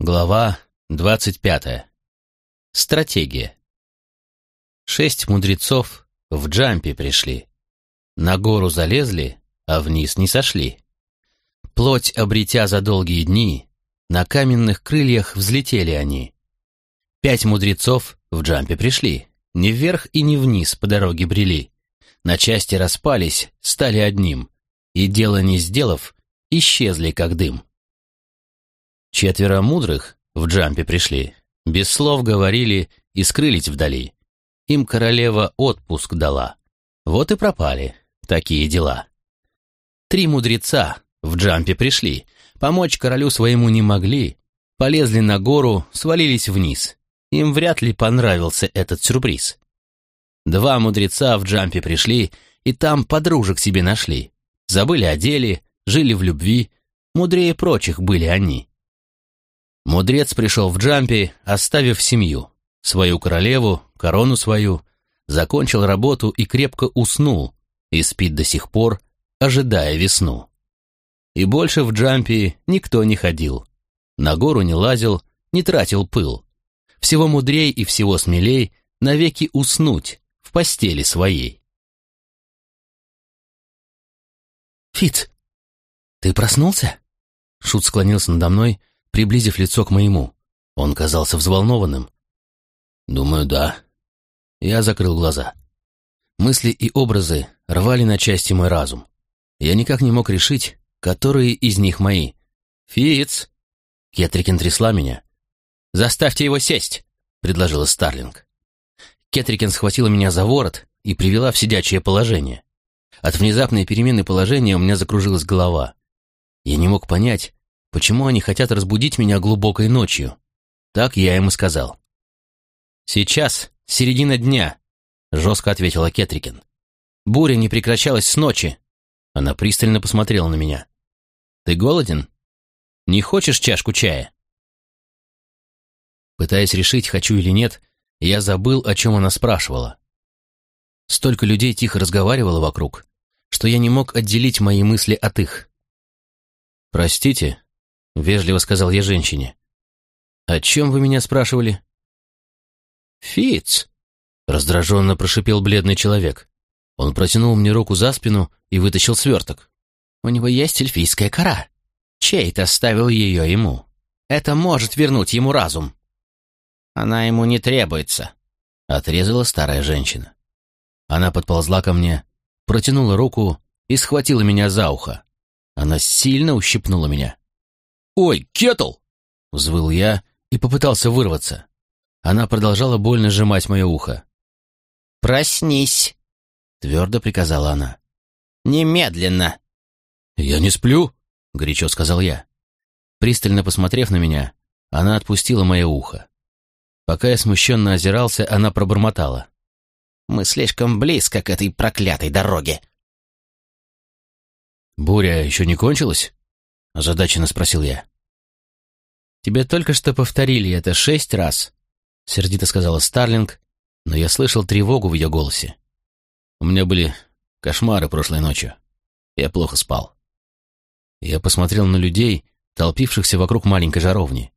Глава двадцать пятая. Стратегия. Шесть мудрецов в джампе пришли. На гору залезли, а вниз не сошли. Плоть обретя за долгие дни, на каменных крыльях взлетели они. Пять мудрецов в джампе пришли, не вверх и не вниз по дороге брели. На части распались, стали одним, и дело не сделав, исчезли как дым. Четверо мудрых в джампе пришли, без слов говорили и скрылись вдали. Им королева отпуск дала. Вот и пропали такие дела. Три мудреца в джампе пришли, помочь королю своему не могли, полезли на гору, свалились вниз. Им вряд ли понравился этот сюрприз. Два мудреца в джампе пришли и там подружек себе нашли. Забыли о деле, жили в любви, мудрее прочих были они. Мудрец пришел в джампе, оставив семью, свою королеву, корону свою, закончил работу и крепко уснул, и спит до сих пор, ожидая весну. И больше в джампе никто не ходил, на гору не лазил, не тратил пыл. Всего мудрей и всего смелей навеки уснуть в постели своей. «Фиц, ты проснулся?» Шут склонился надо мной, приблизив лицо к моему. Он казался взволнованным. «Думаю, да». Я закрыл глаза. Мысли и образы рвали на части мой разум. Я никак не мог решить, которые из них мои. «Фиц!» Кетрикин трясла меня. «Заставьте его сесть!» — предложила Старлинг. Кетрикин схватила меня за ворот и привела в сидячее положение. От внезапной перемены положения у меня закружилась голова. Я не мог понять, почему они хотят разбудить меня глубокой ночью. Так я и сказал. «Сейчас середина дня», — жестко ответила Кетрикин. «Буря не прекращалась с ночи». Она пристально посмотрела на меня. «Ты голоден? Не хочешь чашку чая?» Пытаясь решить, хочу или нет, я забыл, о чем она спрашивала. Столько людей тихо разговаривало вокруг, что я не мог отделить мои мысли от их. «Простите», — вежливо сказал я женщине. «О чем вы меня спрашивали?» «Фиц», — раздраженно прошипел бледный человек. Он протянул мне руку за спину и вытащил сверток. «У него есть эльфийская кора. Чейт оставил ее ему. Это может вернуть ему разум». «Она ему не требуется», — отрезала старая женщина. Она подползла ко мне, протянула руку и схватила меня за ухо. Она сильно ущипнула меня. «Ой, Кетл!» — взвыл я и попытался вырваться. Она продолжала больно сжимать мое ухо. «Проснись!» — твердо приказала она. «Немедленно!» «Я не сплю!» — горячо сказал я. Пристально посмотрев на меня, она отпустила мое ухо. Пока я смущенно озирался, она пробормотала. «Мы слишком близко к этой проклятой дороге». «Буря еще не кончилась?» — озадаченно спросил я. «Тебе только что повторили это шесть раз», — сердито сказала Старлинг, но я слышал тревогу в ее голосе. «У меня были кошмары прошлой ночью. Я плохо спал». Я посмотрел на людей, толпившихся вокруг маленькой жаровни.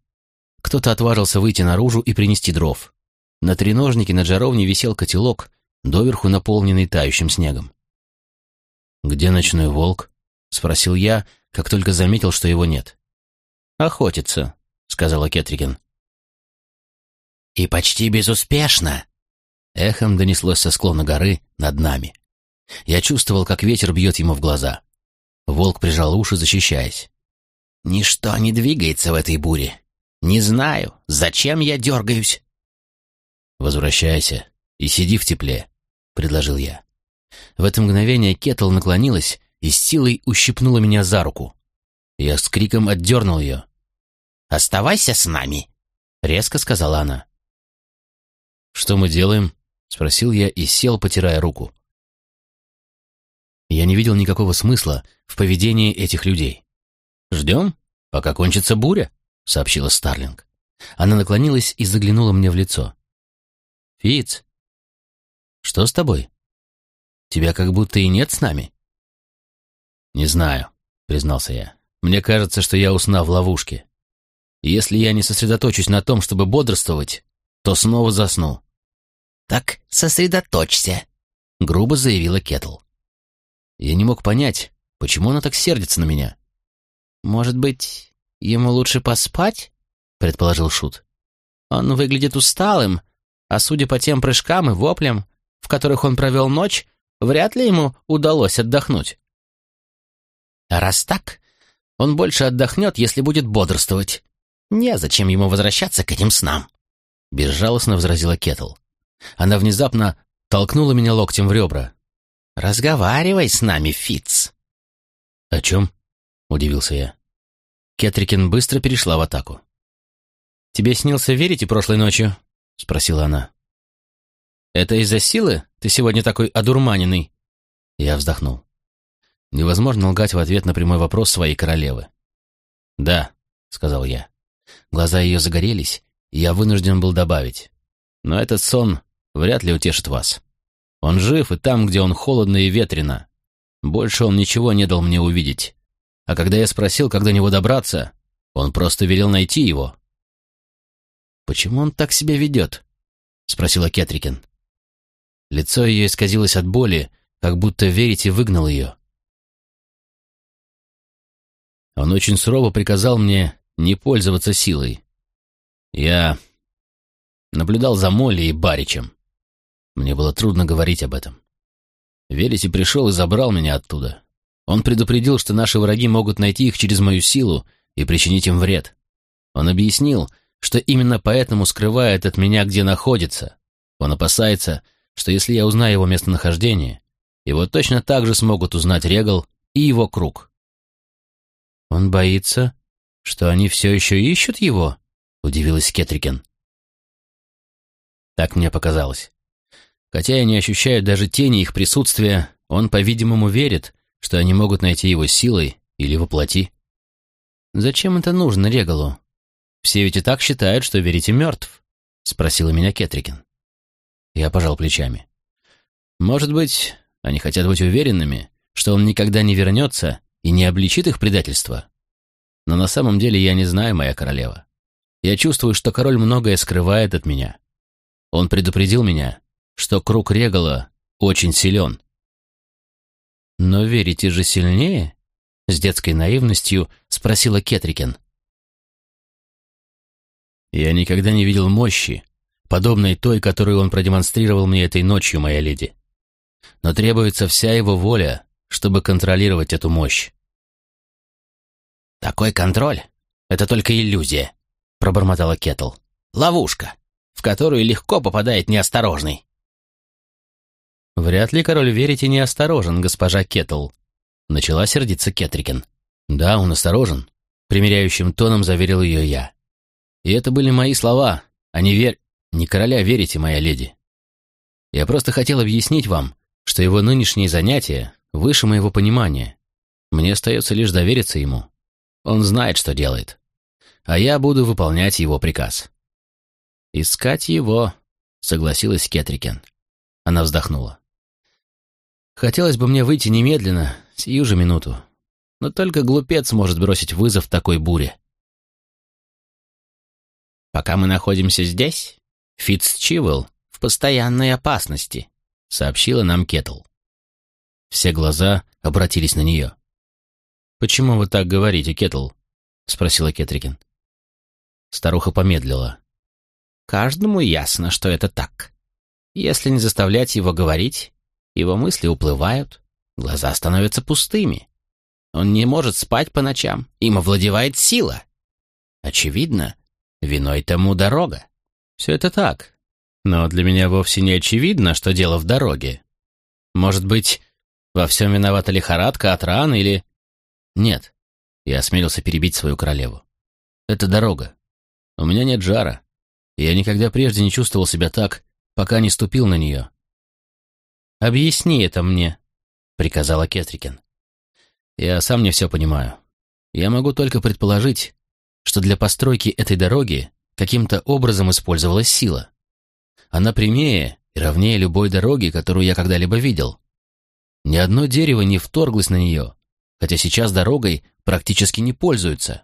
Кто-то отважился выйти наружу и принести дров. На треножнике над жаровней висел котелок, доверху наполненный тающим снегом. «Где ночной волк?» — спросил я, как только заметил, что его нет. «Охотится», — сказала Кетрикин. «И почти безуспешно!» Эхом донеслось со склона горы над нами. Я чувствовал, как ветер бьет ему в глаза. Волк прижал уши, защищаясь. «Ничто не двигается в этой буре. Не знаю, зачем я дергаюсь. Возвращайся и сиди в тепле, предложил я. В это мгновение Кетл наклонилась и силой ущипнула меня за руку. Я с криком отдернул ее. «Оставайся с нами», — резко сказала она. «Что мы делаем?» — спросил я и сел, потирая руку. Я не видел никакого смысла в поведении этих людей. «Ждем, пока кончится буря?» — сообщила Старлинг. Она наклонилась и заглянула мне в лицо. «Фиц, что с тобой? Тебя как будто и нет с нами?» «Не знаю», — признался я. «Мне кажется, что я уснул в ловушке». Если я не сосредоточусь на том, чтобы бодрствовать, то снова засну. «Так сосредоточься», — грубо заявила Кетл. Я не мог понять, почему она так сердится на меня. «Может быть, ему лучше поспать?» — предположил Шут. «Он выглядит усталым, а судя по тем прыжкам и воплям, в которых он провел ночь, вряд ли ему удалось отдохнуть». «А раз так, он больше отдохнет, если будет бодрствовать. Незачем ему возвращаться к этим снам», — безжалостно возразила Кетл. Она внезапно толкнула меня локтем в ребра. «Разговаривай с нами, Фитц». «О чем?» — удивился я. Кетрикин быстро перешла в атаку. «Тебе снился верите прошлой ночью?» — спросила она. «Это из-за силы ты сегодня такой одурманенный?» Я вздохнул. Невозможно лгать в ответ на прямой вопрос своей королевы. «Да», — сказал я. Глаза ее загорелись, и я вынужден был добавить. «Но этот сон вряд ли утешит вас. Он жив и там, где он холодно и ветрено. Больше он ничего не дал мне увидеть. А когда я спросил, как до него добраться, он просто велел найти его». «Почему он так себя ведет?» — спросила Кетрикин. Лицо ее исказилось от боли, как будто верить и выгнал ее. Он очень сурово приказал мне не пользоваться силой. Я наблюдал за Молли и Баричем. Мне было трудно говорить об этом. Велити пришел и забрал меня оттуда. Он предупредил, что наши враги могут найти их через мою силу и причинить им вред. Он объяснил, что именно поэтому скрывает от меня, где находится. Он опасается, что если я узнаю его местонахождение, его точно так же смогут узнать Регал и его круг. «Он боится, что они все еще ищут его?» — удивилась Кетрикен. Так мне показалось. Хотя я не ощущаю даже тени их присутствия, он, по-видимому, верит, что они могут найти его силой или воплоти. «Зачем это нужно Регалу? Все ведь и так считают, что верите мертв», — спросила меня Кетрикин. Я пожал плечами. «Может быть, они хотят быть уверенными, что он никогда не вернется и не обличит их предательство. Но на самом деле я не знаю, моя королева. Я чувствую, что король многое скрывает от меня. Он предупредил меня, что круг Регала очень силен. «Но верите же сильнее?» — с детской наивностью спросила Кетрикен. «Я никогда не видел мощи, подобной той, которую он продемонстрировал мне этой ночью, моя леди. Но требуется вся его воля, чтобы контролировать эту мощь. «Такой контроль — это только иллюзия», — пробормотала Кетл. «Ловушка, в которую легко попадает неосторожный». «Вряд ли король верите неосторожен, госпожа Кетл», — начала сердиться Кетрикин. «Да, он осторожен», — примиряющим тоном заверил ее я. «И это были мои слова, а не верь... Не короля верите, моя леди. Я просто хотел объяснить вам, что его нынешние занятия выше моего понимания. Мне остается лишь довериться ему. Он знает, что делает. А я буду выполнять его приказ. «Искать его», — согласилась Кетрикен. Она вздохнула. «Хотелось бы мне выйти немедленно, сию же минуту. Но только глупец может бросить вызов такой буре». «Пока мы находимся здесь, Фитц Чивел в постоянной опасности», — сообщила нам Кетл. Все глаза обратились на нее. «Почему вы так говорите, Кетл?» — спросила Кетрикин. Старуха помедлила. «Каждому ясно, что это так. Если не заставлять его говорить, его мысли уплывают, глаза становятся пустыми. Он не может спать по ночам, им овладевает сила. Очевидно, виной тому дорога. Все это так, но для меня вовсе не очевидно, что дело в дороге. Может быть, во всем виновата лихорадка от ран или «Нет», — я осмелился перебить свою королеву. «Это дорога. У меня нет жара. Я никогда прежде не чувствовал себя так, пока не ступил на нее». «Объясни это мне», — приказала Кетрикен. «Я сам не все понимаю. Я могу только предположить, что для постройки этой дороги каким-то образом использовалась сила. Она прямее и ровнее любой дороги, которую я когда-либо видел. Ни одно дерево не вторглось на нее, хотя сейчас дорогой практически не пользуются.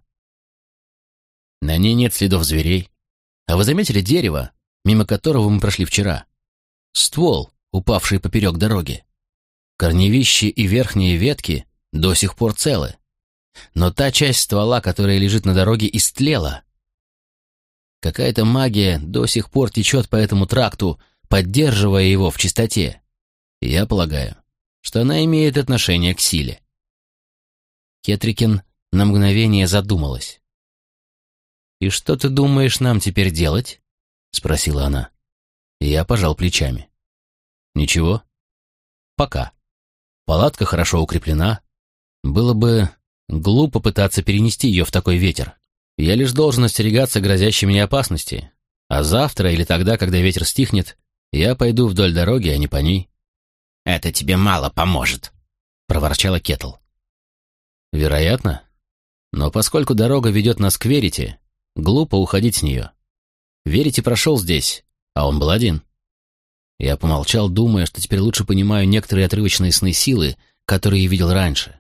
На ней нет следов зверей. А вы заметили дерево, мимо которого мы прошли вчера? Ствол, упавший поперек дороги. Корневища и верхние ветки до сих пор целы. Но та часть ствола, которая лежит на дороге, истлела. Какая-то магия до сих пор течет по этому тракту, поддерживая его в чистоте. Я полагаю, что она имеет отношение к силе. Кетрикин на мгновение задумалась. «И что ты думаешь нам теперь делать?» — спросила она. Я пожал плечами. «Ничего. Пока. Палатка хорошо укреплена. Было бы глупо пытаться перенести ее в такой ветер. Я лишь должен остерегаться грозящей мне опасности. А завтра или тогда, когда ветер стихнет, я пойду вдоль дороги, а не по ней». «Это тебе мало поможет», — проворчала Кетл. «Вероятно. Но поскольку дорога ведет нас к Верите, глупо уходить с нее. Верите прошел здесь, а он был один. Я помолчал, думая, что теперь лучше понимаю некоторые отрывочные сны силы, которые видел раньше.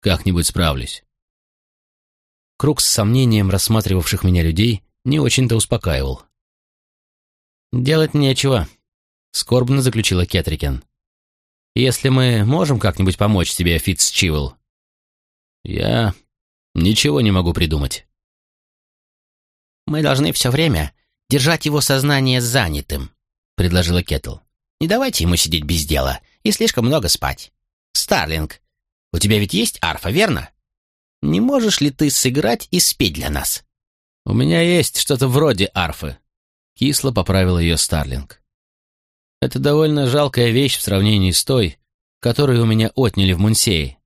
Как-нибудь справлюсь. Круг с сомнением рассматривавших меня людей не очень-то успокаивал. «Делать нечего», — скорбно заключила Кетрикен. «Если мы можем как-нибудь помочь тебе, Фитц Чивл?» «Я ничего не могу придумать». «Мы должны все время держать его сознание занятым», — предложила Кетл. «Не давайте ему сидеть без дела и слишком много спать. Старлинг, у тебя ведь есть арфа, верно? Не можешь ли ты сыграть и спеть для нас?» «У меня есть что-то вроде арфы», — кисло поправил ее Старлинг. «Это довольно жалкая вещь в сравнении с той, которую у меня отняли в Мунсее».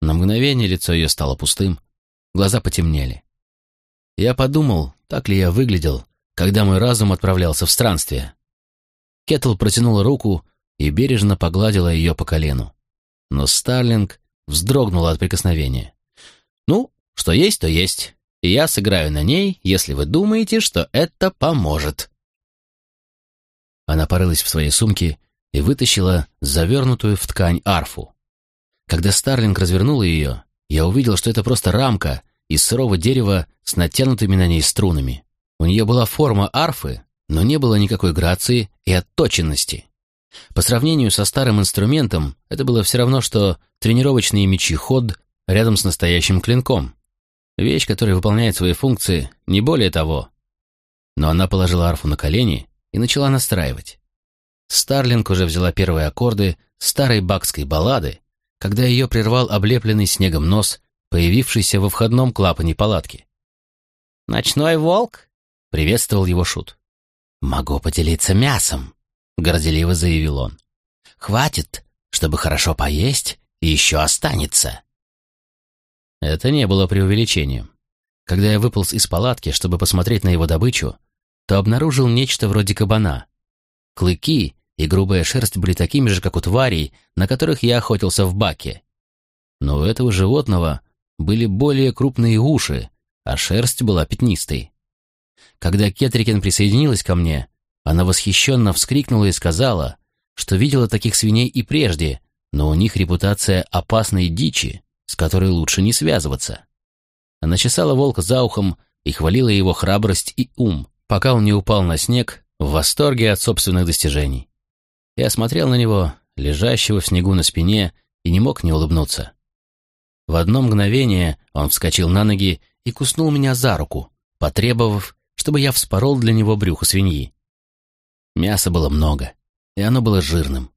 На мгновение лицо ее стало пустым, глаза потемнели. Я подумал, так ли я выглядел, когда мой разум отправлялся в странствие. Кетл протянула руку и бережно погладила ее по колену. Но Старлинг вздрогнула от прикосновения. «Ну, что есть, то есть, я сыграю на ней, если вы думаете, что это поможет». Она порылась в своей сумке и вытащила завернутую в ткань арфу. Когда Старлинг развернула ее, я увидел, что это просто рамка из сырого дерева с натянутыми на ней струнами. У нее была форма арфы, но не было никакой грации и отточенности. По сравнению со старым инструментом, это было все равно, что тренировочный мечи-ход рядом с настоящим клинком. Вещь, которая выполняет свои функции, не более того. Но она положила арфу на колени и начала настраивать. Старлинг уже взяла первые аккорды старой бакской баллады, когда ее прервал облепленный снегом нос появившийся во входном клапане палатки. «Ночной волк?» — приветствовал его Шут. «Могу поделиться мясом», — горделиво заявил он. «Хватит, чтобы хорошо поесть, и еще останется». Это не было преувеличением. Когда я выполз из палатки, чтобы посмотреть на его добычу, то обнаружил нечто вроде кабана. Клыки и грубая шерсть были такими же, как у тварей, на которых я охотился в баке. Но у этого животного были более крупные уши, а шерсть была пятнистой. Когда Кетрикен присоединилась ко мне, она восхищенно вскрикнула и сказала, что видела таких свиней и прежде, но у них репутация опасной дичи, с которой лучше не связываться. Она чесала волка за ухом и хвалила его храбрость и ум, пока он не упал на снег в восторге от собственных достижений. Я смотрел на него, лежащего в снегу на спине, и не мог не улыбнуться. В одно мгновение он вскочил на ноги и куснул меня за руку, потребовав, чтобы я вспорол для него брюхо свиньи. Мяса было много, и оно было жирным.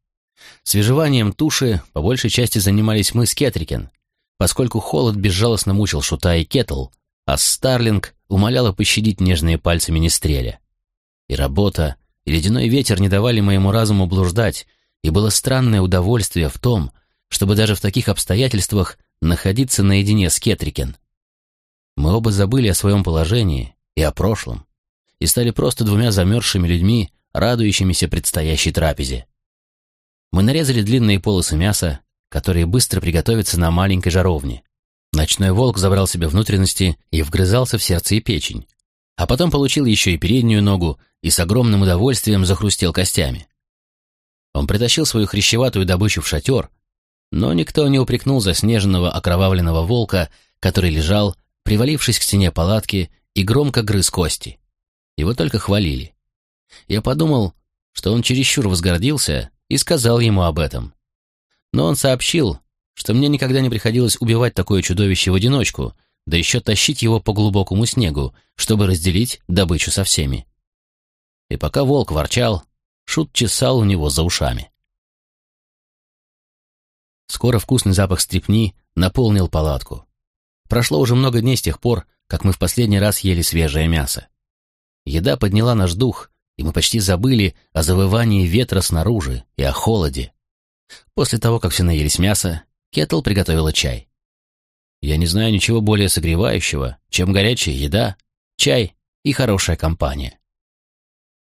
Свежеванием туши по большей части занимались мы с Кетрикен, поскольку холод безжалостно мучил Шута и Кетл, а Старлинг умоляла пощадить нежные пальцы Министреля. И работа, и ледяной ветер не давали моему разуму блуждать, и было странное удовольствие в том, чтобы даже в таких обстоятельствах находиться наедине с Кетрикен. Мы оба забыли о своем положении и о прошлом, и стали просто двумя замерзшими людьми, радующимися предстоящей трапезе. Мы нарезали длинные полосы мяса, которые быстро приготовятся на маленькой жаровне. Ночной волк забрал себе внутренности и вгрызался в сердце и печень, а потом получил еще и переднюю ногу и с огромным удовольствием захрустел костями. Он притащил свою хрящеватую добычу в шатер, но никто не упрекнул заснеженного окровавленного волка, который лежал, привалившись к стене палатки, и громко грыз кости. Его только хвалили. Я подумал, что он чересчур возгордился и сказал ему об этом. Но он сообщил, что мне никогда не приходилось убивать такое чудовище в одиночку, да еще тащить его по глубокому снегу, чтобы разделить добычу со всеми. И пока волк ворчал, Шут чесал у него за ушами. Скоро вкусный запах стрепни наполнил палатку. Прошло уже много дней с тех пор, как мы в последний раз ели свежее мясо. Еда подняла наш дух, и мы почти забыли о завывании ветра снаружи и о холоде. После того, как все наелись мяса, Кетл приготовила чай. Я не знаю ничего более согревающего, чем горячая еда, чай и хорошая компания.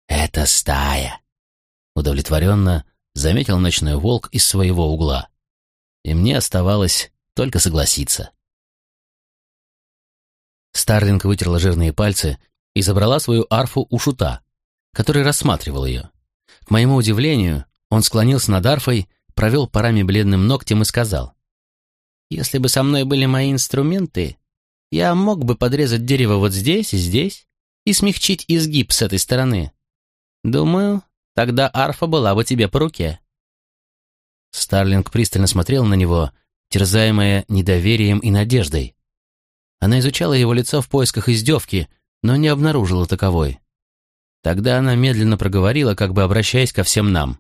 «Это стая», — удовлетворенно заметил ночной волк из своего угла. И мне оставалось только согласиться. Старлинг вытерла жирные пальцы и забрала свою арфу у шута, который рассматривал ее. К моему удивлению, он склонился над арфой, провел парами бледным ногтем и сказал. «Если бы со мной были мои инструменты, я мог бы подрезать дерево вот здесь и здесь и смягчить изгиб с этой стороны. Думаю, тогда арфа была бы тебе по руке». Старлинг пристально смотрел на него, терзаемая недоверием и надеждой. Она изучала его лицо в поисках издевки, но не обнаружила таковой. Тогда она медленно проговорила, как бы обращаясь ко всем нам.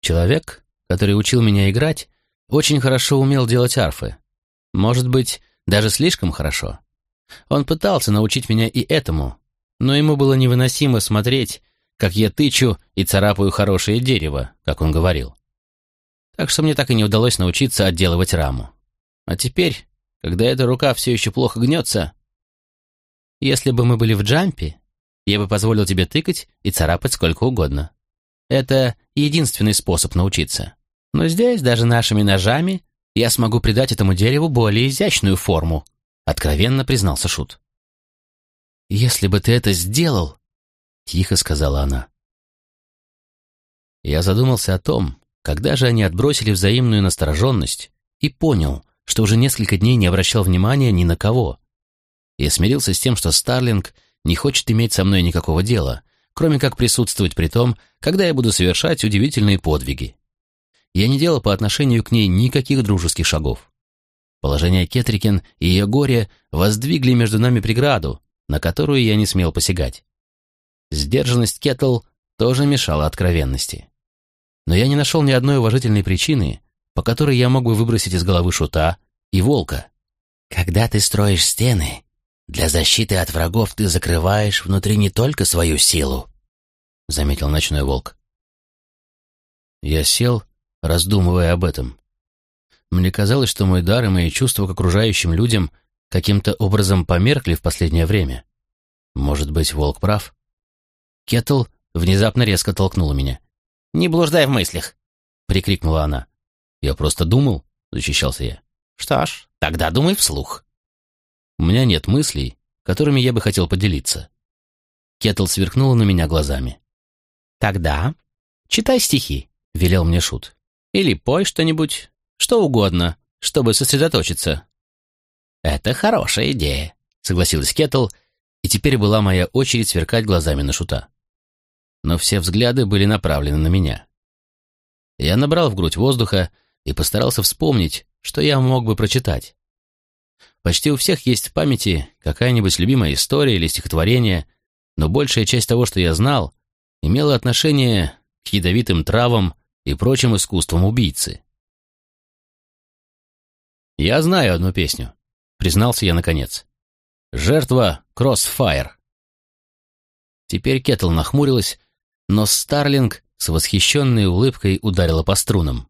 Человек, который учил меня играть, очень хорошо умел делать арфы. Может быть, даже слишком хорошо. Он пытался научить меня и этому, но ему было невыносимо смотреть, как я тычу и царапаю хорошее дерево, как он говорил. Так что мне так и не удалось научиться отделывать раму. А теперь, когда эта рука все еще плохо гнется, если бы мы были в джампе, я бы позволил тебе тыкать и царапать сколько угодно. Это единственный способ научиться. Но здесь, даже нашими ножами, я смогу придать этому дереву более изящную форму», — откровенно признался Шут. «Если бы ты это сделал», — тихо сказала она. Я задумался о том, когда же они отбросили взаимную настороженность, и понял, что уже несколько дней не обращал внимания ни на кого, я смирился с тем, что Старлинг не хочет иметь со мной никакого дела, кроме как присутствовать при том, когда я буду совершать удивительные подвиги. Я не делал по отношению к ней никаких дружеских шагов. Положение Кетрикен и ее горе воздвигли между нами преграду, на которую я не смел посягать. Сдержанность Кетл тоже мешала откровенности. Но я не нашел ни одной уважительной причины, по которой я мог бы выбросить из головы шута и волка. «Когда ты строишь стены, для защиты от врагов ты закрываешь внутри не только свою силу, — заметил ночной волк. Я сел, раздумывая об этом. Мне казалось, что мой дар и мои чувства к окружающим людям каким-то образом померкли в последнее время. Может быть, волк прав? Кетл внезапно резко толкнула меня. «Не блуждай в мыслях!» — прикрикнула она. «Я просто думал», — защищался я. «Что ж, тогда думай вслух». У меня нет мыслей, которыми я бы хотел поделиться. Кетл сверкнула на меня глазами. «Тогда читай стихи», — велел мне Шут. «Или пой что-нибудь, что угодно, чтобы сосредоточиться». «Это хорошая идея», — согласилась Кетл, и теперь была моя очередь сверкать глазами на Шута. Но все взгляды были направлены на меня. Я набрал в грудь воздуха и постарался вспомнить, что я мог бы прочитать. Почти у всех есть в памяти какая-нибудь любимая история или стихотворение, но большая часть того, что я знал, имела отношение к ядовитым травам и прочим искусствам убийцы. «Я знаю одну песню», — признался я наконец. «Жертва Кроссфайр». Теперь Кетл нахмурилась, но Старлинг с восхищенной улыбкой ударила по струнам.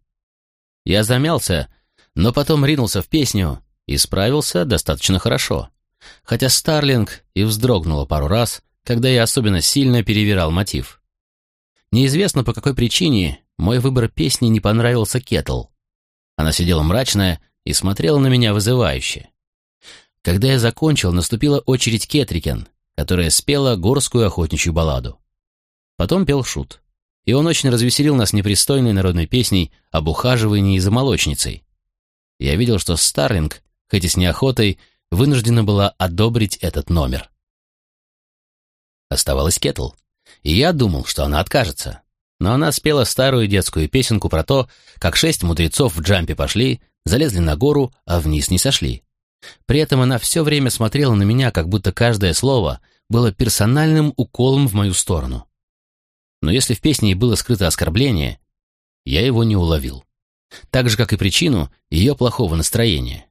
Я замялся, но потом ринулся в песню, и справился достаточно хорошо. Хотя Старлинг и вздрогнула пару раз, когда я особенно сильно перевирал мотив. Неизвестно по какой причине мой выбор песни не понравился Кетл. Она сидела мрачная и смотрела на меня вызывающе. Когда я закончил, наступила очередь Кетрикен, которая спела горскую охотничью балладу. Потом пел Шут, и он очень развеселил нас непристойной народной песней об ухаживании за молочницей. Я видел, что Старлинг хоть и с неохотой, вынуждена была одобрить этот номер. Оставалась Кетл, и я думал, что она откажется. Но она спела старую детскую песенку про то, как шесть мудрецов в джампе пошли, залезли на гору, а вниз не сошли. При этом она все время смотрела на меня, как будто каждое слово было персональным уколом в мою сторону. Но если в песне и было скрыто оскорбление, я его не уловил. Так же, как и причину ее плохого настроения.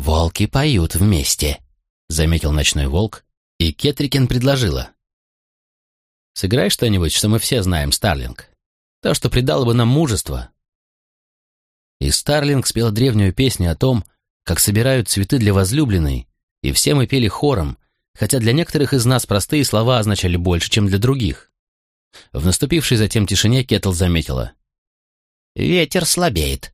«Волки поют вместе», — заметил ночной волк, и Кетрикен предложила. «Сыграй что-нибудь, что мы все знаем, Старлинг. То, что придало бы нам мужество». И Старлинг спела древнюю песню о том, как собирают цветы для возлюбленной, и все мы пели хором, хотя для некоторых из нас простые слова означали больше, чем для других. В наступившей затем тишине Кетл заметила. «Ветер слабеет».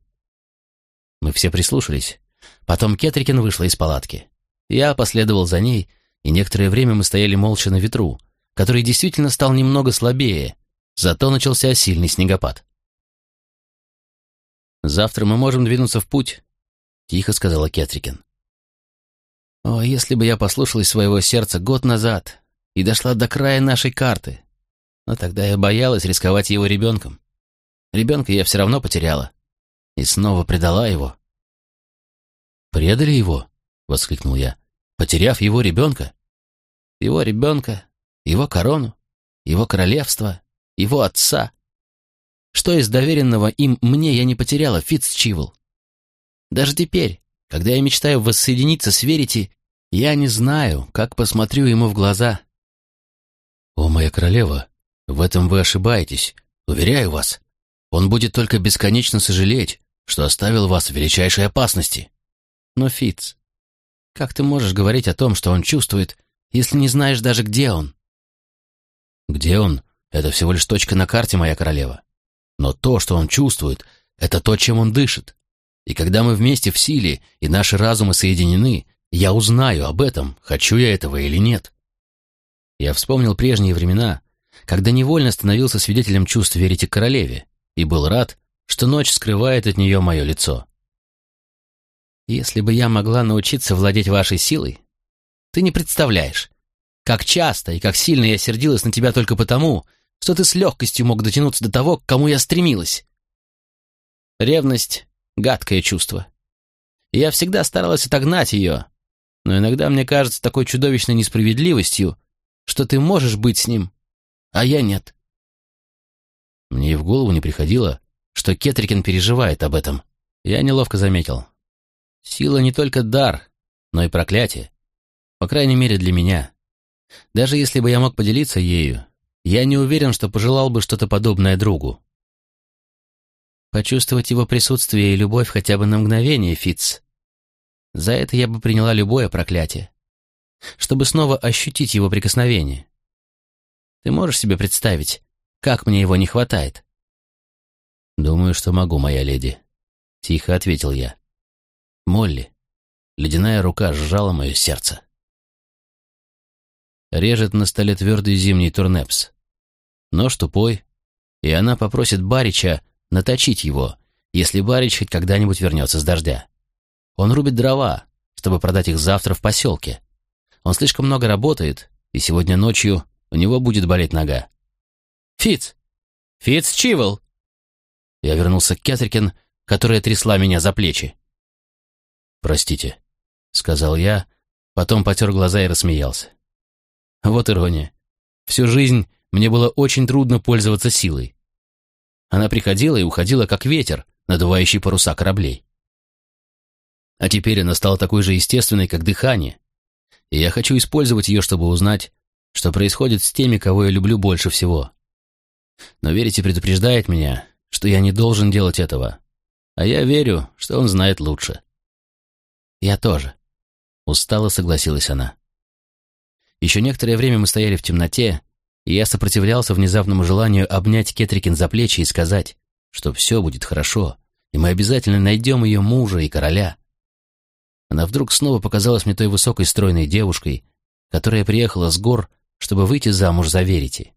Мы все прислушались. Потом Кетрикин вышла из палатки. Я последовал за ней, и некоторое время мы стояли молча на ветру, который действительно стал немного слабее, зато начался сильный снегопад. «Завтра мы можем двинуться в путь», — тихо сказала Кетрикин. «О, если бы я послушалась своего сердца год назад и дошла до края нашей карты, но тогда я боялась рисковать его ребенком. Ребенка я все равно потеряла. И снова предала его». «Предали его?» — воскликнул я. «Потеряв его ребенка?» «Его ребенка, его корону, его королевство, его отца. Что из доверенного им мне я не потеряла, Фитцчивл? Даже теперь, когда я мечтаю воссоединиться с Верити, я не знаю, как посмотрю ему в глаза. О, моя королева, в этом вы ошибаетесь, уверяю вас. Он будет только бесконечно сожалеть, что оставил вас в величайшей опасности. Но, Фитц, как ты можешь говорить о том, что он чувствует, если не знаешь даже, где он? Где он? Это всего лишь точка на карте, моя королева. Но то, что он чувствует, это то, чем он дышит. И когда мы вместе в силе, и наши разумы соединены, я узнаю об этом, хочу я этого или нет. Я вспомнил прежние времена, когда невольно становился свидетелем чувств верите королеве, и был рад, что ночь скрывает от нее мое лицо. Если бы я могла научиться владеть вашей силой, ты не представляешь, как часто и как сильно я сердилась на тебя только потому, что ты с легкостью мог дотянуться до того, к кому я стремилась. Ревность — гадкое чувство. Я всегда старалась отогнать ее, но иногда мне кажется такой чудовищной несправедливостью, что ты можешь быть с ним, а я нет. Мне и в голову не приходило, что Кетрикин переживает об этом. Я неловко заметил. Сила не только дар, но и проклятие. По крайней мере, для меня. Даже если бы я мог поделиться ею, я не уверен, что пожелал бы что-то подобное другу. Почувствовать его присутствие и любовь хотя бы на мгновение, Фиц. За это я бы приняла любое проклятие. Чтобы снова ощутить его прикосновение. Ты можешь себе представить, как мне его не хватает? Думаю, что могу, моя леди. Тихо ответил я. Молли. Ледяная рука сжала мое сердце. Режет на столе твердый зимний турнепс нож тупой, и она попросит Барича наточить его, если Барич хоть когда-нибудь вернется с дождя. Он рубит дрова, чтобы продать их завтра в поселке. Он слишком много работает, и сегодня ночью у него будет болеть нога. «Фиц! Фиц Чивол!» Я вернулся к Кетрикин, которая трясла меня за плечи. «Простите», — сказал я, потом потер глаза и рассмеялся. Вот ирония. Всю жизнь мне было очень трудно пользоваться силой. Она приходила и уходила, как ветер, надувающий паруса кораблей. А теперь она стала такой же естественной, как дыхание, и я хочу использовать ее, чтобы узнать, что происходит с теми, кого я люблю больше всего. Но верите предупреждает меня, что я не должен делать этого, а я верю, что он знает лучше. Я тоже. Устало согласилась она. Еще некоторое время мы стояли в темноте, и я сопротивлялся внезапному желанию обнять Кетрикин за плечи и сказать, что все будет хорошо, и мы обязательно найдем ее мужа и короля. Она вдруг снова показалась мне той высокой стройной девушкой, которая приехала с гор, чтобы выйти замуж за Верити.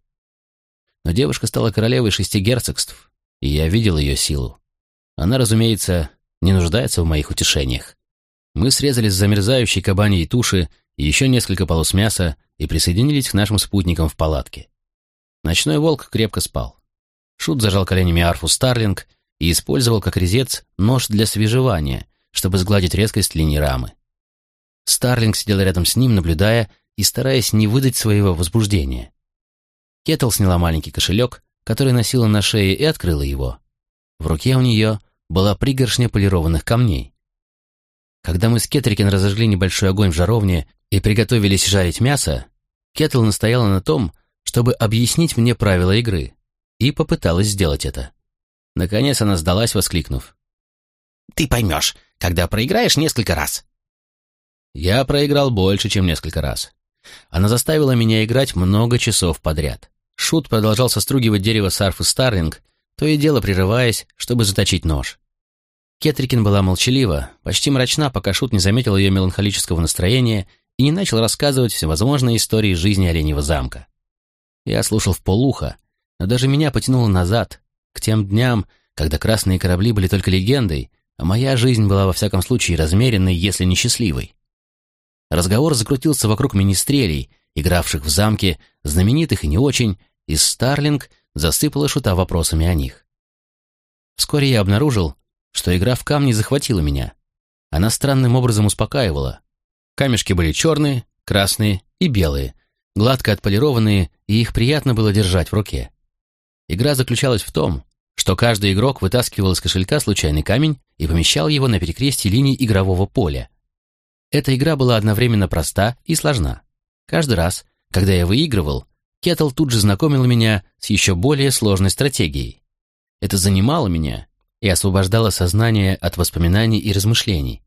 Но девушка стала королевой шести герцогств, и я видел ее силу. Она, разумеется, не нуждается в моих утешениях. Мы срезали с замерзающей кабаньей туши еще несколько полос мяса и присоединились к нашим спутникам в палатке. Ночной волк крепко спал. Шут зажал коленями арфу Старлинг и использовал как резец нож для свежевания, чтобы сгладить резкость линии рамы. Старлинг сидел рядом с ним, наблюдая и стараясь не выдать своего возбуждения. Кетл сняла маленький кошелек, который носила на шее, и открыла его. В руке у нее была пригоршня полированных камней. Когда мы с Кетрикен разожгли небольшой огонь в жаровне и приготовились жарить мясо, Кетл настояла на том, чтобы объяснить мне правила игры, и попыталась сделать это. Наконец она сдалась, воскликнув. «Ты поймешь, когда проиграешь несколько раз». Я проиграл больше, чем несколько раз. Она заставила меня играть много часов подряд. Шут продолжал состругивать дерево с арфы Старлинг, то и дело прерываясь, чтобы заточить нож. Кетрикин была молчалива, почти мрачна, пока Шут не заметил ее меланхолического настроения и не начал рассказывать всевозможные истории жизни Оленьего замка. Я слушал в полуха, но даже меня потянуло назад, к тем дням, когда красные корабли были только легендой, а моя жизнь была во всяком случае размеренной, если не счастливой. Разговор закрутился вокруг министрелей, игравших в замке, знаменитых и не очень, и Старлинг засыпала шута вопросами о них. Вскоре я обнаружил, что игра в камни захватила меня. Она странным образом успокаивала. Камешки были черные, красные и белые, гладко отполированные, и их приятно было держать в руке. Игра заключалась в том, что каждый игрок вытаскивал из кошелька случайный камень и помещал его на перекрестие линий игрового поля. Эта игра была одновременно проста и сложна. Каждый раз, когда я выигрывал, Кетл тут же знакомил меня с еще более сложной стратегией. Это занимало меня и освобождало сознание от воспоминаний и размышлений.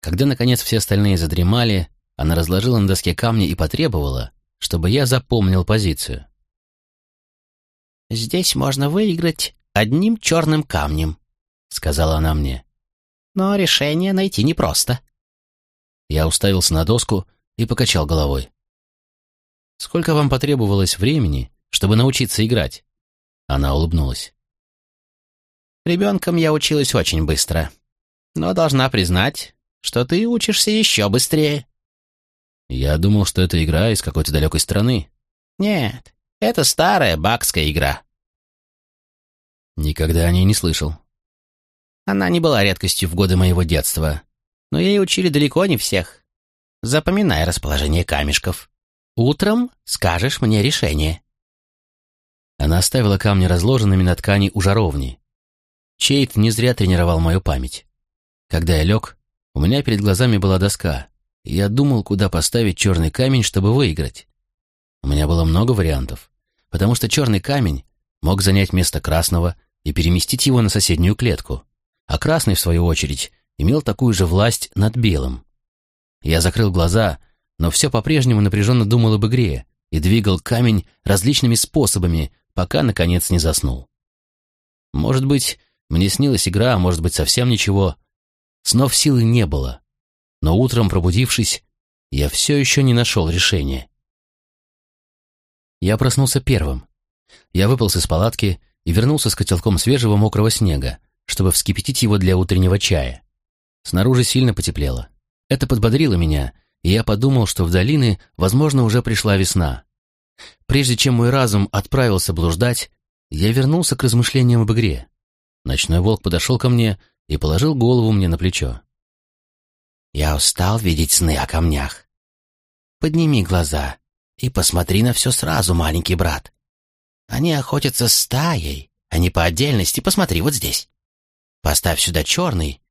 Когда, наконец, все остальные задремали, она разложила на доске камни и потребовала, чтобы я запомнил позицию. «Здесь можно выиграть одним черным камнем», — сказала она мне. «Но решение найти непросто». Я уставился на доску и покачал головой. «Сколько вам потребовалось времени, чтобы научиться играть?» Она улыбнулась. «Ребенком я училась очень быстро, но должна признать, что ты учишься еще быстрее». «Я думал, что это игра из какой-то далекой страны». «Нет, это старая бакская игра». Никогда о ней не слышал. Она не была редкостью в годы моего детства, но ей учили далеко не всех. Запоминай расположение камешков. Утром скажешь мне решение». Она оставила камни разложенными на ткани у жаровни. Чейт не зря тренировал мою память. Когда я лег, у меня перед глазами была доска, и я думал, куда поставить черный камень, чтобы выиграть. У меня было много вариантов, потому что черный камень мог занять место красного и переместить его на соседнюю клетку, а красный, в свою очередь, имел такую же власть над белым. Я закрыл глаза, но все по-прежнему напряженно думал об игре и двигал камень различными способами, пока, наконец, не заснул. Может быть, мне снилась игра, а может быть, совсем ничего. Снов силы не было, но утром, пробудившись, я все еще не нашел решения. Я проснулся первым. Я выполз из палатки и вернулся с котелком свежего мокрого снега, чтобы вскипятить его для утреннего чая. Снаружи сильно потеплело. Это подбодрило меня, и я подумал, что в долины, возможно, уже пришла весна. Прежде чем мой разум отправился блуждать, я вернулся к размышлениям об игре. Ночной волк подошел ко мне и положил голову мне на плечо. «Я устал видеть сны о камнях. Подними глаза и посмотри на все сразу, маленький брат. Они охотятся стаей, а не по отдельности. Посмотри вот здесь. Поставь сюда черный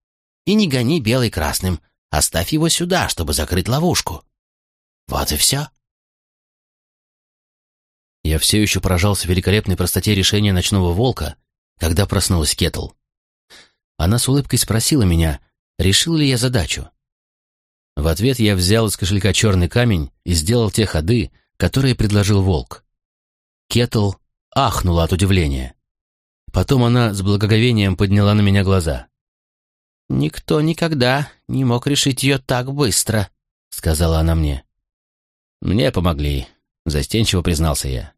и не гони белый красным. Оставь его сюда, чтобы закрыть ловушку. Вот и все. Я все еще поражался великолепной простоте решения ночного волка, когда проснулась Кетл. Она с улыбкой спросила меня, решил ли я задачу. В ответ я взял из кошелька черный камень и сделал те ходы, которые предложил волк. Кетл ахнула от удивления. Потом она с благоговением подняла на меня глаза. «Никто никогда не мог решить ее так быстро», — сказала она мне. «Мне помогли», — застенчиво признался я.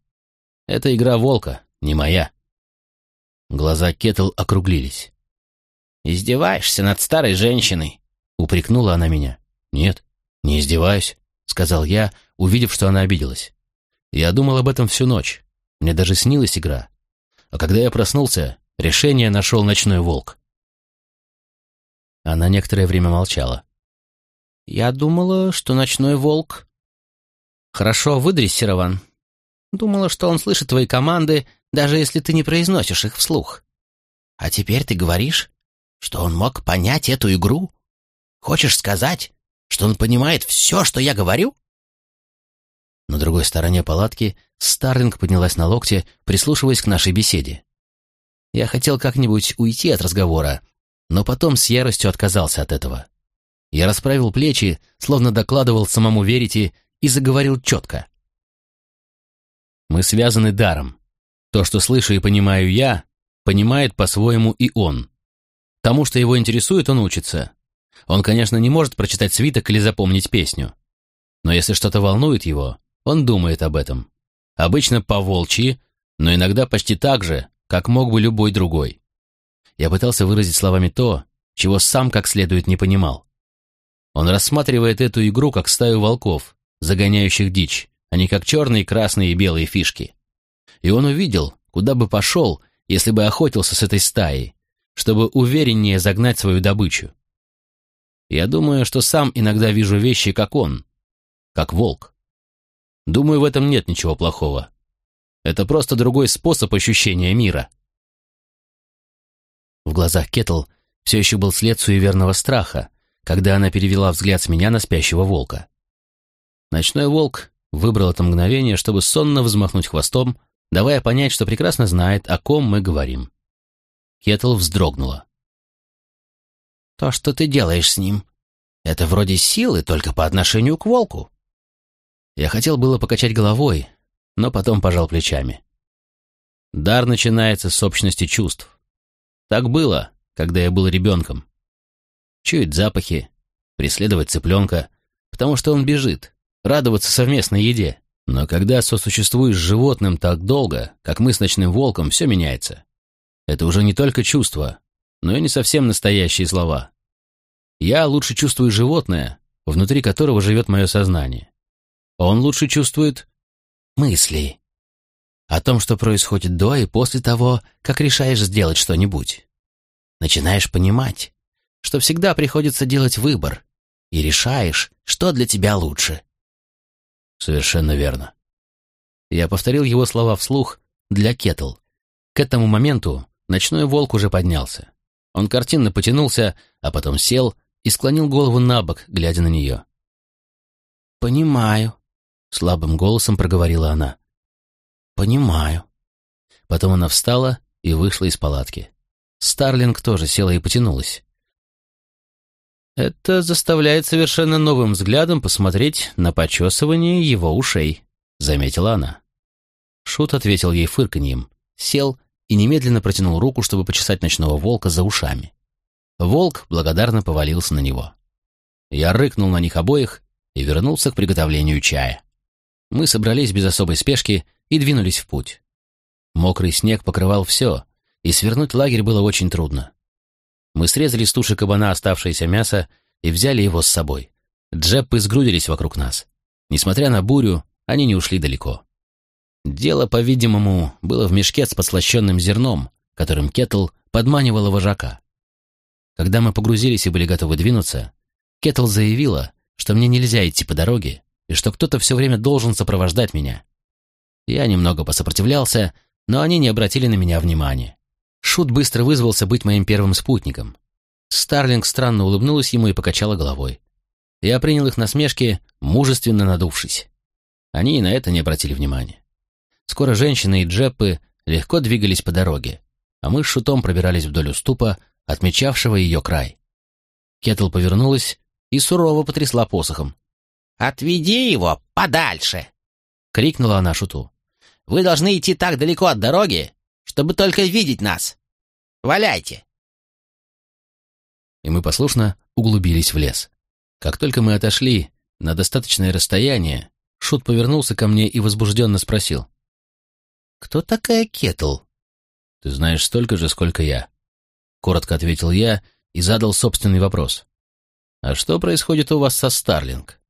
«Это игра волка, не моя». Глаза Кетл округлились. «Издеваешься над старой женщиной», — упрекнула она меня. «Нет, не издеваюсь», — сказал я, увидев, что она обиделась. Я думал об этом всю ночь. Мне даже снилась игра. А когда я проснулся, решение нашел ночной волк. Она некоторое время молчала. «Я думала, что ночной волк...» «Хорошо выдрессирован. Думала, что он слышит твои команды, даже если ты не произносишь их вслух. А теперь ты говоришь, что он мог понять эту игру? Хочешь сказать, что он понимает все, что я говорю?» На другой стороне палатки Старлинг поднялась на локте, прислушиваясь к нашей беседе. Я хотел как-нибудь уйти от разговора, но потом с яростью отказался от этого. Я расправил плечи, словно докладывал самому Верите, и заговорил четко. Мы связаны даром. То, что слышу и понимаю я, понимает по-своему и он. Тому, что его интересует, он учится. Он, конечно, не может прочитать свиток или запомнить песню. Но если что-то волнует его, он думает об этом. Обычно по-волчьи, но иногда почти так же, как мог бы любой другой. Я пытался выразить словами то, чего сам как следует не понимал. Он рассматривает эту игру как стаю волков, загоняющих дичь, а не как черные, красные и белые фишки. И он увидел, куда бы пошел, если бы охотился с этой стаей, чтобы увереннее загнать свою добычу. Я думаю, что сам иногда вижу вещи, как он, как волк. Думаю, в этом нет ничего плохого. Это просто другой способ ощущения мира. В глазах Кетл все еще был след суеверного страха, когда она перевела взгляд с меня на спящего волка. Ночной волк выбрал это мгновение, чтобы сонно взмахнуть хвостом, давая понять, что прекрасно знает, о ком мы говорим. Кетл вздрогнула. «То, что ты делаешь с ним, это вроде силы только по отношению к волку». Я хотел было покачать головой, но потом пожал плечами. Дар начинается с общности чувств. Так было, когда я был ребенком. Чуять запахи, преследовать цыпленка, потому что он бежит, радоваться совместной еде. Но когда сосуществуешь с животным так долго, как мы с ночным волком, все меняется. Это уже не только чувства, но и не совсем настоящие слова. Я лучше чувствую животное, внутри которого живет мое сознание. Он лучше чувствует мысли о том, что происходит до и после того, как решаешь сделать что-нибудь. Начинаешь понимать, что всегда приходится делать выбор, и решаешь, что для тебя лучше. Совершенно верно. Я повторил его слова вслух для Кетл. К этому моменту ночной волк уже поднялся. Он картинно потянулся, а потом сел и склонил голову на бок, глядя на нее. «Понимаю», — слабым голосом проговорила она. «Понимаю». Потом она встала и вышла из палатки. Старлинг тоже села и потянулась. Это заставляет совершенно новым взглядом посмотреть на почесывание его ушей, заметила она. Шут ответил ей фырканьем, сел и немедленно протянул руку, чтобы почесать ночного волка за ушами. Волк благодарно повалился на него. Я рыкнул на них обоих и вернулся к приготовлению чая. Мы собрались без особой спешки и двинулись в путь. Мокрый снег покрывал все, и свернуть лагерь было очень трудно. Мы срезали с туши кабана оставшееся мясо и взяли его с собой. Джеппы сгрудились вокруг нас. Несмотря на бурю, они не ушли далеко. Дело, по-видимому, было в мешке с подслащенным зерном, которым Кетл подманивала вожака. Когда мы погрузились и были готовы двинуться, Кетл заявила, что мне нельзя идти по дороге и что кто-то все время должен сопровождать меня. Я немного посопротивлялся, но они не обратили на меня внимания. Шут быстро вызвался быть моим первым спутником. Старлинг странно улыбнулась ему и покачала головой. Я принял их насмешки, мужественно надувшись. Они и на это не обратили внимания. Скоро женщины и джеппы легко двигались по дороге, а мы с Шутом пробирались вдоль уступа, отмечавшего ее край. Кетл повернулась и сурово потрясла посохом. «Отведи его подальше!» — крикнула она Шуту. «Вы должны идти так далеко от дороги, чтобы только видеть нас. Валяйте!» И мы послушно углубились в лес. Как только мы отошли на достаточное расстояние, Шут повернулся ко мне и возбужденно спросил. «Кто такая Кетл?» «Ты знаешь столько же, сколько я». коротко ответил я и задал собственный вопрос. «А что происходит у вас со Старлинг?»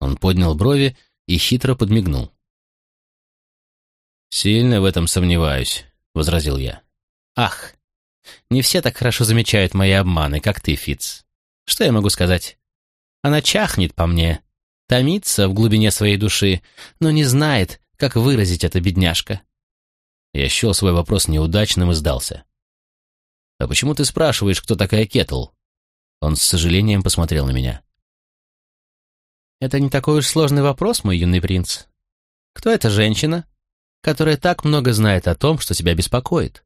Он поднял брови и хитро подмигнул. «Сильно в этом сомневаюсь», — возразил я. «Ах, не все так хорошо замечают мои обманы, как ты, Фиц. Что я могу сказать? Она чахнет по мне, томится в глубине своей души, но не знает, как выразить это бедняжка». Я счел свой вопрос неудачным и сдался. «А почему ты спрашиваешь, кто такая Кетл?» Он с сожалением посмотрел на меня. «Это не такой уж сложный вопрос, мой юный принц. Кто эта женщина, которая так много знает о том, что тебя беспокоит,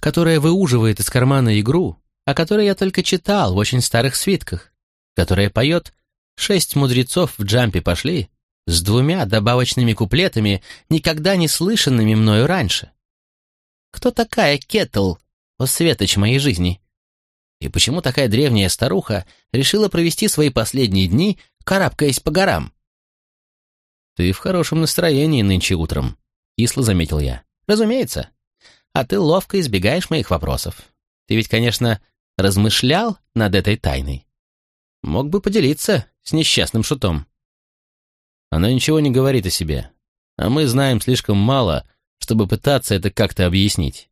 которая выуживает из кармана игру, о которой я только читал в очень старых свитках, которая поет «Шесть мудрецов в джампе пошли» с двумя добавочными куплетами, никогда не слышанными мною раньше? Кто такая Кетл, о светоч моей жизни? И почему такая древняя старуха решила провести свои последние дни, карабкаясь по горам? «Ты в хорошем настроении нынче утром», — кисло заметил я. «Разумеется. А ты ловко избегаешь моих вопросов. Ты ведь, конечно, размышлял над этой тайной. Мог бы поделиться с несчастным шутом». Она ничего не говорит о себе, а мы знаем слишком мало, чтобы пытаться это как-то объяснить.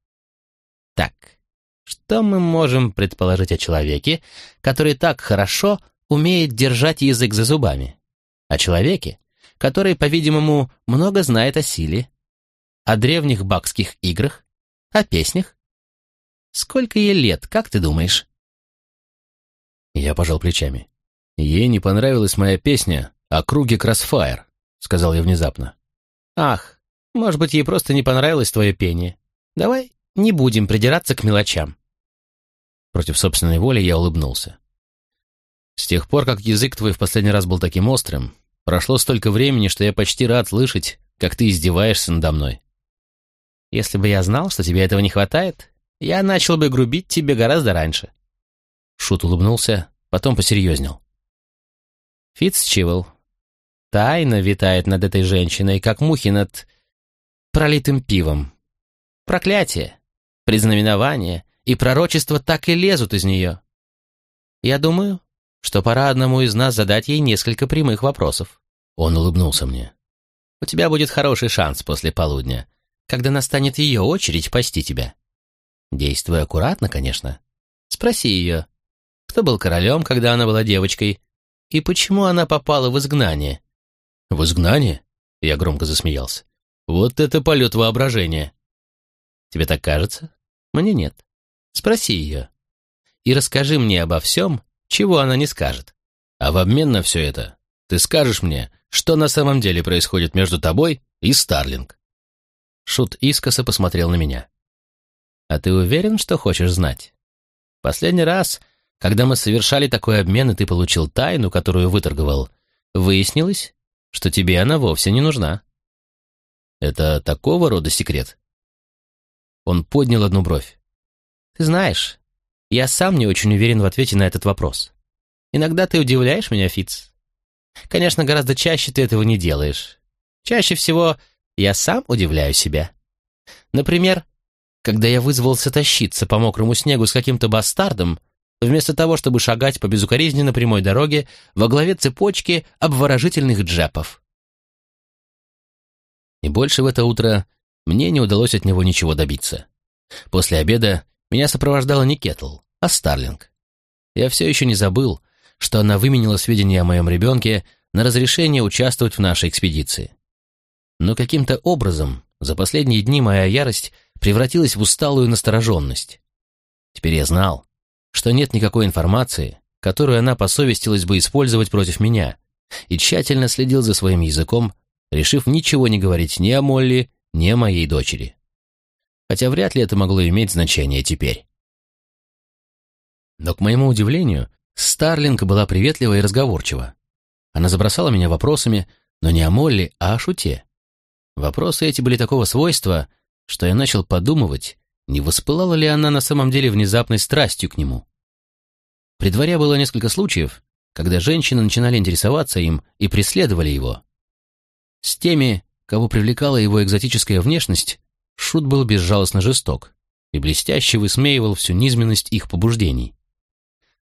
Так, что мы можем предположить о человеке, который так хорошо умеет держать язык за зубами? О человеке, который, по-видимому, много знает о силе, о древних бакских играх? О песнях? Сколько ей лет, как ты думаешь?» Я пожал плечами. «Ей не понравилась моя песня о круге Кроссфайр», — сказал я внезапно. «Ах, может быть, ей просто не понравилось твое пение. Давай не будем придираться к мелочам». Против собственной воли я улыбнулся. «С тех пор, как язык твой в последний раз был таким острым, прошло столько времени, что я почти рад слышать, как ты издеваешься надо мной. Если бы я знал, что тебе этого не хватает, я начал бы грубить тебе гораздо раньше». Шут улыбнулся, потом посерьезнел. Фитцчивелл, тайна витает над этой женщиной, как мухи над пролитым пивом. Проклятие, признаменование и пророчество так и лезут из нее. Я думаю, что пора одному из нас задать ей несколько прямых вопросов. Он улыбнулся мне. У тебя будет хороший шанс после полудня когда настанет ее очередь пасти тебя. Действуй аккуратно, конечно. Спроси ее, кто был королем, когда она была девочкой, и почему она попала в изгнание. В изгнание? Я громко засмеялся. Вот это полет воображения. Тебе так кажется? Мне нет. Спроси ее. И расскажи мне обо всем, чего она не скажет. А в обмен на все это ты скажешь мне, что на самом деле происходит между тобой и Старлинг. Шут искоса посмотрел на меня. «А ты уверен, что хочешь знать? Последний раз, когда мы совершали такой обмен, и ты получил тайну, которую выторговал, выяснилось, что тебе она вовсе не нужна». «Это такого рода секрет?» Он поднял одну бровь. «Ты знаешь, я сам не очень уверен в ответе на этот вопрос. Иногда ты удивляешь меня, Фиц. Конечно, гораздо чаще ты этого не делаешь. Чаще всего я сам удивляю себя. Например, когда я вызвался тащиться по мокрому снегу с каким-то бастардом, вместо того, чтобы шагать по безукоризненно прямой дороге во главе цепочки обворожительных джепов. И больше в это утро мне не удалось от него ничего добиться. После обеда меня сопровождала не Кетл, а Старлинг. Я все еще не забыл, что она выменила сведения о моем ребенке на разрешение участвовать в нашей экспедиции. Но каким-то образом за последние дни моя ярость превратилась в усталую настороженность. Теперь я знал, что нет никакой информации, которую она посовестилась бы использовать против меня, и тщательно следил за своим языком, решив ничего не говорить ни о Молли, ни о моей дочери. Хотя вряд ли это могло иметь значение теперь. Но, к моему удивлению, Старлинг была приветлива и разговорчива. Она забросала меня вопросами, но не о Молли, а о Шуте. Вопросы эти были такого свойства, что я начал подумывать, не воспылала ли она на самом деле внезапной страстью к нему. При дворе было несколько случаев, когда женщины начинали интересоваться им и преследовали его. С теми, кого привлекала его экзотическая внешность, Шут был безжалостно жесток, и блестяще высмеивал всю низменность их побуждений.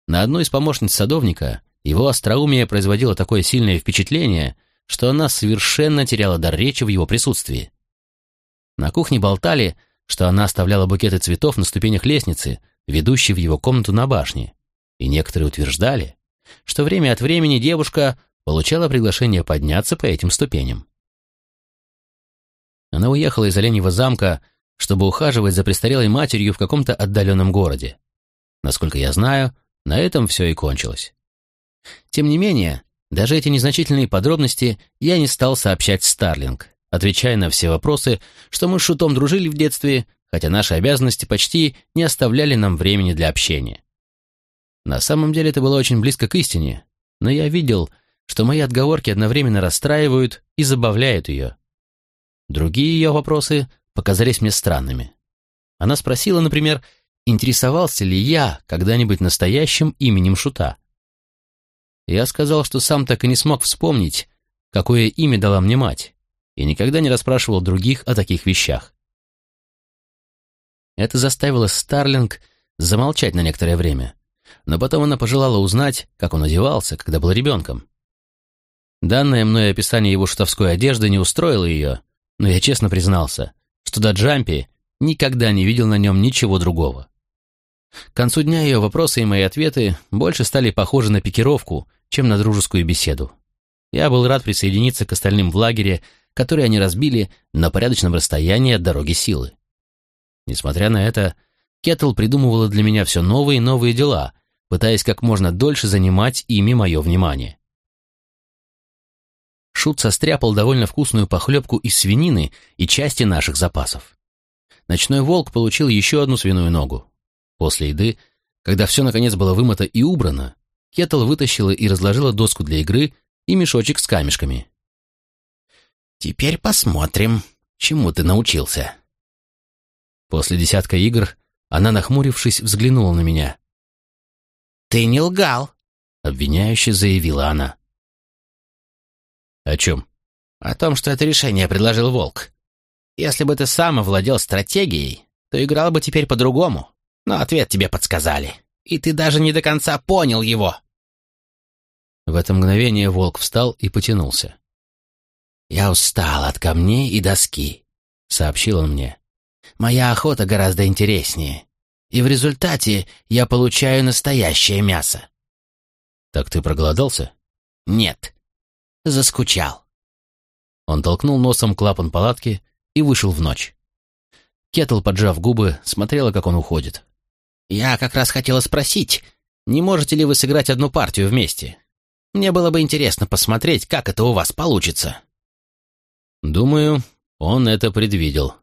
На одной из помощниц садовника его остроумие производило такое сильное впечатление, что она совершенно теряла дар речи в его присутствии. На кухне болтали, что она оставляла букеты цветов на ступенях лестницы, ведущей в его комнату на башне, и некоторые утверждали, что время от времени девушка получала приглашение подняться по этим ступеням. Она уехала из Оленьего замка, чтобы ухаживать за престарелой матерью в каком-то отдаленном городе. Насколько я знаю, на этом все и кончилось. Тем не менее, даже эти незначительные подробности я не стал сообщать Старлинг, отвечая на все вопросы, что мы с Шутом дружили в детстве, хотя наши обязанности почти не оставляли нам времени для общения. На самом деле это было очень близко к истине, но я видел, что мои отговорки одновременно расстраивают и забавляют ее. Другие ее вопросы показались мне странными. Она спросила, например, интересовался ли я когда-нибудь настоящим именем Шута. Я сказал, что сам так и не смог вспомнить, какое имя дала мне мать, и никогда не расспрашивал других о таких вещах. Это заставило Старлинг замолчать на некоторое время, но потом она пожелала узнать, как он одевался, когда был ребенком. Данное мной описание его шутовской одежды не устроило ее, но я честно признался, что до Джампи никогда не видел на нем ничего другого. К концу дня ее вопросы и мои ответы больше стали похожи на пикировку, чем на дружескую беседу. Я был рад присоединиться к остальным в лагере, который они разбили на порядочном расстоянии от дороги силы. Несмотря на это, Кеттл придумывала для меня все новые и новые дела, пытаясь как можно дольше занимать ими мое внимание. Шут состряпал довольно вкусную похлебку из свинины и части наших запасов. Ночной волк получил еще одну свиную ногу. После еды, когда все наконец было вымыто и убрано, Кеттл вытащила и разложила доску для игры и мешочек с камешками. «Теперь посмотрим, чему ты научился». После десятка игр она, нахмурившись, взглянула на меня. «Ты не лгал», — обвиняюще заявила она. «О чем?» «О том, что это решение предложил Волк. Если бы ты сам овладел стратегией, то играл бы теперь по-другому, но ответ тебе подсказали, и ты даже не до конца понял его». В это мгновение Волк встал и потянулся. «Я устал от камней и доски», — сообщил он мне. Моя охота гораздо интереснее. И в результате я получаю настоящее мясо. Так ты проголодался? Нет. Заскучал. Он толкнул носом клапан палатки и вышел в ночь. Кетл, поджав губы, смотрела, как он уходит. «Я как раз хотела спросить, не можете ли вы сыграть одну партию вместе? Мне было бы интересно посмотреть, как это у вас получится». Думаю, он это предвидел.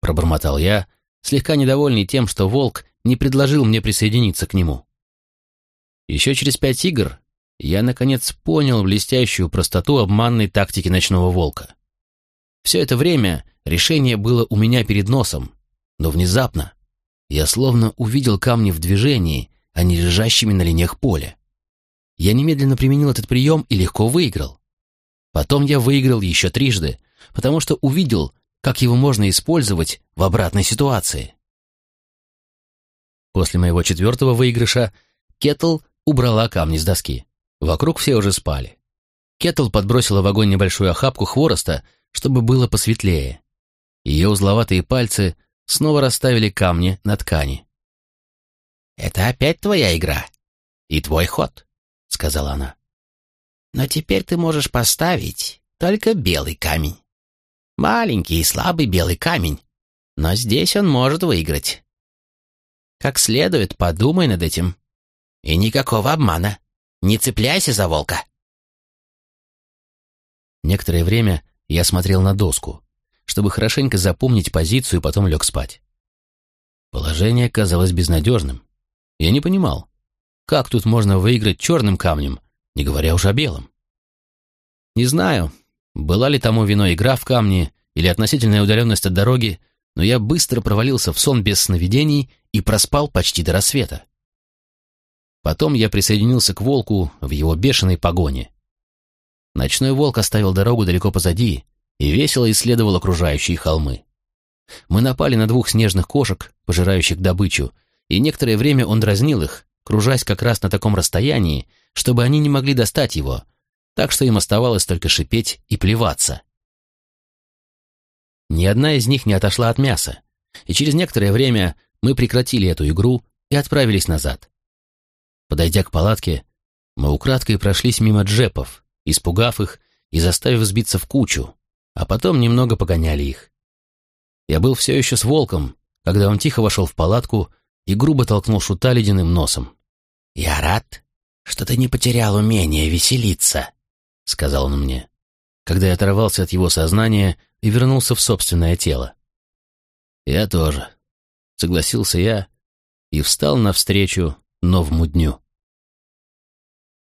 — пробормотал я, слегка недовольный тем, что волк не предложил мне присоединиться к нему. Еще через пять игр я, наконец, понял блестящую простоту обманной тактики ночного волка. Все это время решение было у меня перед носом, но внезапно я словно увидел камни в движении, а не лежащими на линиях поля. Я немедленно применил этот прием и легко выиграл. Потом я выиграл еще трижды, потому что увидел, как его можно использовать в обратной ситуации. После моего четвертого выигрыша Кеттл убрала камни с доски. Вокруг все уже спали. Кеттл подбросила в огонь небольшую охапку хвороста, чтобы было посветлее. Ее узловатые пальцы снова расставили камни на ткани. «Это опять твоя игра и твой ход», — сказала она. «Но теперь ты можешь поставить только белый камень». Маленький и слабый белый камень, но здесь он может выиграть. Как следует, подумай над этим. И никакого обмана. Не цепляйся за волка. Некоторое время я смотрел на доску, чтобы хорошенько запомнить позицию потом лег спать. Положение казалось безнадежным. Я не понимал, как тут можно выиграть черным камнем, не говоря уж о белом. Не знаю, была ли тому виной игра в камни или относительная удаленность от дороги, но я быстро провалился в сон без сновидений и проспал почти до рассвета. Потом я присоединился к волку в его бешеной погоне. Ночной волк оставил дорогу далеко позади и весело исследовал окружающие холмы. Мы напали на двух снежных кошек, пожирающих добычу, и некоторое время он дразнил их, кружась как раз на таком расстоянии, чтобы они не могли достать его, так что им оставалось только шипеть и плеваться. Ни одна из них не отошла от мяса, и через некоторое время мы прекратили эту игру и отправились назад. Подойдя к палатке, мы украдкой прошлись мимо джепов, испугав их и заставив сбиться в кучу, а потом немного погоняли их. Я был все еще с волком, когда он тихо вошел в палатку и грубо толкнул шута ледяным носом. «Я рад, что ты не потерял умение веселиться», — сказал он мне, когда я оторвался от его сознания и вернулся в собственное тело. «Я тоже», — согласился я и встал навстречу новому дню.